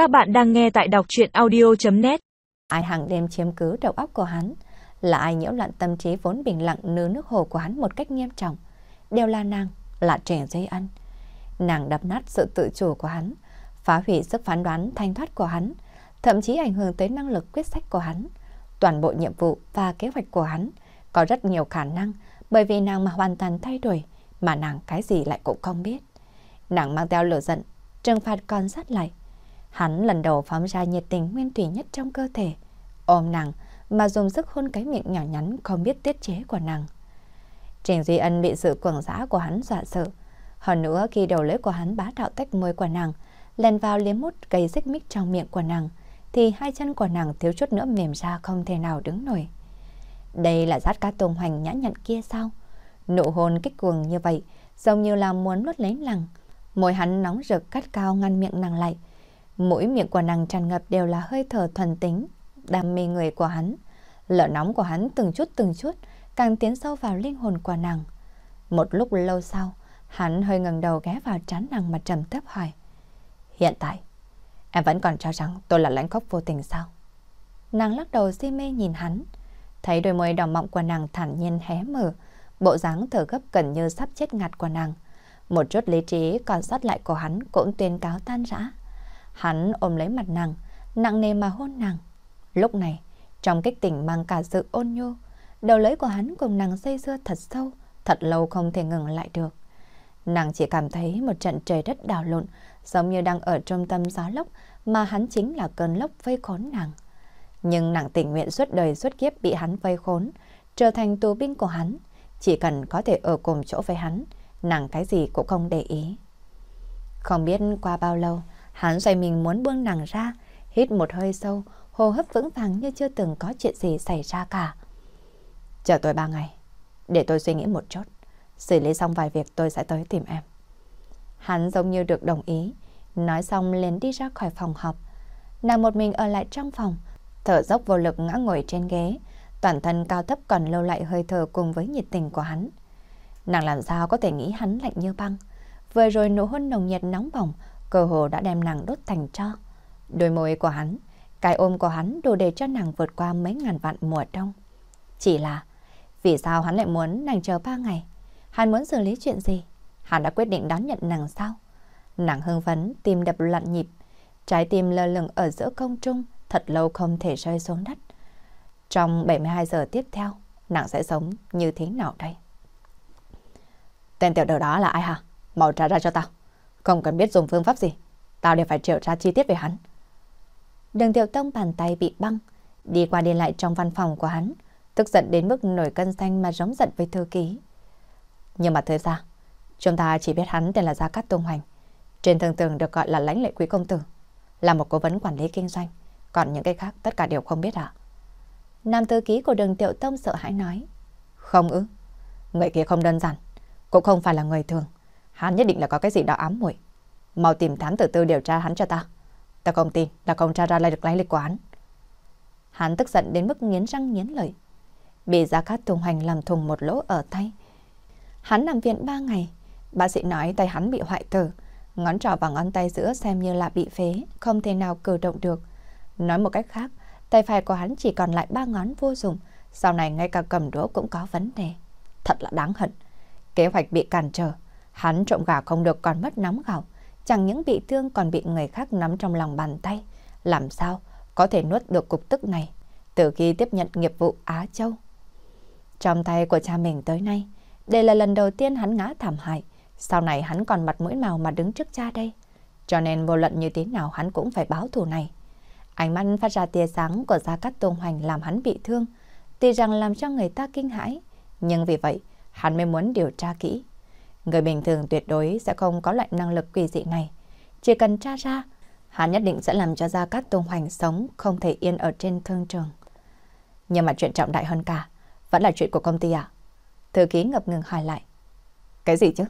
Các bạn đang nghe tại đọc chuyện audio.net Ai hàng đêm chiếm cứ đầu óc của hắn, là ai nhiễu loạn tâm trí vốn bình lặng nứ nước hồ của hắn một cách nghiêm trọng. Đều là nàng, là trẻ dây ăn. Nàng đập nát sự tự chủ của hắn, phá hủy sức phán đoán thanh thoát của hắn, thậm chí ảnh hưởng tới năng lực quyết sách của hắn. Toàn bộ nhiệm vụ và kế hoạch của hắn có rất nhiều khả năng bởi vì nàng mà hoàn toàn thay đổi mà nàng cái gì lại cũng không biết. Nàng mang theo lửa giận, trừng phạt còn sát lại. Hắn lần đầu phóng ra nhiệt tình nguyên thủy nhất trong cơ thể, ôm nàng mà dùng sức hôn cái miệng nhỏ nhắn không biết tiết chế của nàng. Trình Duy Ân bị sự cuồng giã của hắn dọa sợ. Hơn nữa khi đầu lưỡi của hắn bá đạo tách môi của nàng, lèn vào liếm mút gây xích mích trong miệng của nàng, thì hai chân của nàng thiếu chút nữa mềm ra không thể nào đứng nổi. Đây là rát cá tùng hoành nhã nhặn kia sao? Nụ hôn kích cuồng như vậy, giống như là muốn nuốt lấy nàng. Môi hắn nóng rực cắt cao ngăn miệng nàng lại. Mũi miệng của nàng tràn ngập đều là hơi thở thuần tính, đam mê người của hắn. Lửa nóng của hắn từng chút từng chút, càng tiến sâu vào linh hồn của nàng. Một lúc lâu sau, hắn hơi ngẩng đầu ghé vào trán nàng mà trầm thấp hỏi. Hiện tại, em vẫn còn cho rằng tôi là lãnh khóc vô tình sao? Nàng lắc đầu si mê nhìn hắn, thấy đôi môi đỏ mọng của nàng thản nhiên hé mở, bộ dáng thở gấp gần như sắp chết ngạt của nàng. Một chút lý trí còn sót lại của hắn cũng tuyên cáo tan rã. Hắn ôm lấy mặt nàng, nặng nề mà hôn nàng. Lúc này, trong kích tỉnh mang cả sự ôn nhô, đầu lưỡi của hắn cùng nàng dây dưa thật sâu, thật lâu không thể ngừng lại được. Nàng chỉ cảm thấy một trận trời đất đảo lộn, giống như đang ở trung tâm gió lốc, mà hắn chính là cơn lốc vây khốn nàng. Nhưng nàng tình nguyện suốt đời suốt kiếp bị hắn vây khốn, trở thành tù binh của hắn. Chỉ cần có thể ở cùng chỗ với hắn, nàng cái gì cũng không để ý. Không biết qua bao lâu, hắn xoay mình muốn buông nàng ra, hít một hơi sâu, hô hấp vững vàng như chưa từng có chuyện gì xảy ra cả. Chờ tôi ba ngày, để tôi suy nghĩ một chút. Xử lý xong vài việc tôi sẽ tới tìm em. Hắn giống như được đồng ý, nói xong liền đi ra khỏi phòng học, Nàng một mình ở lại trong phòng, thở dốc vô lực ngã ngồi trên ghế, toàn thân cao thấp còn lâu lại hơi thở cùng với nhiệt tình của hắn. Nàng làm sao có thể nghĩ hắn lạnh như băng. Vừa rồi nụ hôn nồng nhiệt nóng bỏng, cơ hồ đã đem nàng đốt thành tro. Đôi môi của hắn, cái ôm của hắn đủ để cho nàng vượt qua mấy ngàn vạn mùa đông. Chỉ là, vì sao hắn lại muốn nàng chờ ba ngày? Hắn muốn xử lý chuyện gì? Hắn đã quyết định đón nhận nàng sao? Nàng hưng phấn, tim đập loạn nhịp. Trái tim lơ lửng ở giữa không trung, thật lâu không thể rơi xuống đất. Trong 72 giờ tiếp theo, nàng sẽ sống như thế nào đây? Tên tiểu đầu đó là ai hả? Mau trả ra cho tao. Không cần biết dùng phương pháp gì. Tao đều phải triệu ra chi tiết về hắn. Đường tiểu tông bàn tay bị băng, đi qua đi lại trong văn phòng của hắn, tức giận đến mức nổi cân xanh mà giống giận với thư ký. Nhưng mà thời ra, chúng ta chỉ biết hắn tên là Gia Cát Tông Hoành. Trên thường tường được gọi là lãnh lệ quý công tử, là một cố vấn quản lý kinh doanh. Còn những cái khác tất cả đều không biết à? Nam thư ký của đường tiểu tông sợ hãi nói. Không ư, người kia không đơn giản, cũng không phải là người thường. Hắn nhất định là có cái gì đó ám muội. Mau tìm thám tử tư điều tra hắn cho ta. Ta không tin là không tra ra lại được lấy lịch của hắn. Hắn tức giận đến mức nghiến răng nghiến lợi. Bị giá Cát thùng Hành làm thùng một lỗ ở tay. Hắn nằm viện 3 ngày. Bác sĩ nói tay hắn bị hoại tử. Ngón trỏ và ngón tay giữa xem như là bị phế, không thể nào cử động được. Nói một cách khác, tay phải của hắn chỉ còn lại ba ngón vô dụng. Sau này ngay cả cầm đũa cũng có vấn đề. Thật là đáng hận. Kế hoạch bị cản trở. Hắn trộm gà không được còn mất nắm gạo. Chẳng những bị thương còn bị người khác nắm trong lòng bàn tay. Làm sao có thể nuốt được cục tức này từ khi tiếp nhận nghiệp vụ Á Châu? Trong tay của cha mình tới nay, đây là lần đầu tiên hắn ngã thảm hại. Sau này hắn còn mặt mũi màu mà đứng trước cha đây. Cho nên vô luận như thế nào hắn cũng phải báo thù này. Ánh mắt phát ra tia sáng của Gia Cát Tôn Hoành làm hắn bị thương. Tuy rằng làm cho người ta kinh hãi. Nhưng vì vậy, hắn mới muốn điều tra kỹ. Người bình thường tuyệt đối sẽ không có loại năng lực quỷ dị này. Chỉ cần tra ra, hắn nhất định sẽ làm cho Gia Cát Tôn Hoành sống không thể yên ở trên thương trường. Nhưng mà chuyện trọng đại hơn cả, vẫn là chuyện của công ty à? Thư ký ngập ngừng hỏi lại. Cái gì chứ?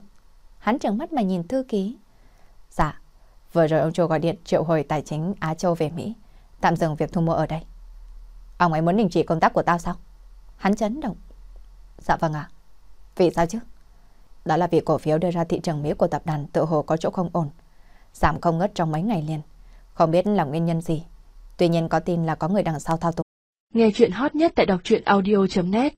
Hắn trợn mắt mà nhìn thư ký. Dạ, vừa rồi ông Châu gọi điện triệu hồi tài chính Á Châu về Mỹ, tạm dừng việc thu mua ở đây. Ông ấy muốn đình chỉ công tác của tao sao? Hắn chấn động. Dạ vâng ạ. Vì sao chứ? Đó là vì cổ phiếu đưa ra thị trường Mỹ của tập đoàn tự hồ có chỗ không ổn. Giảm không ngớt trong mấy ngày liền. Không biết là nguyên nhân gì. Tuy nhiên có tin là có người đằng sau thao túng. Nghe chuyện hot nhất tại đọc truyện audio.net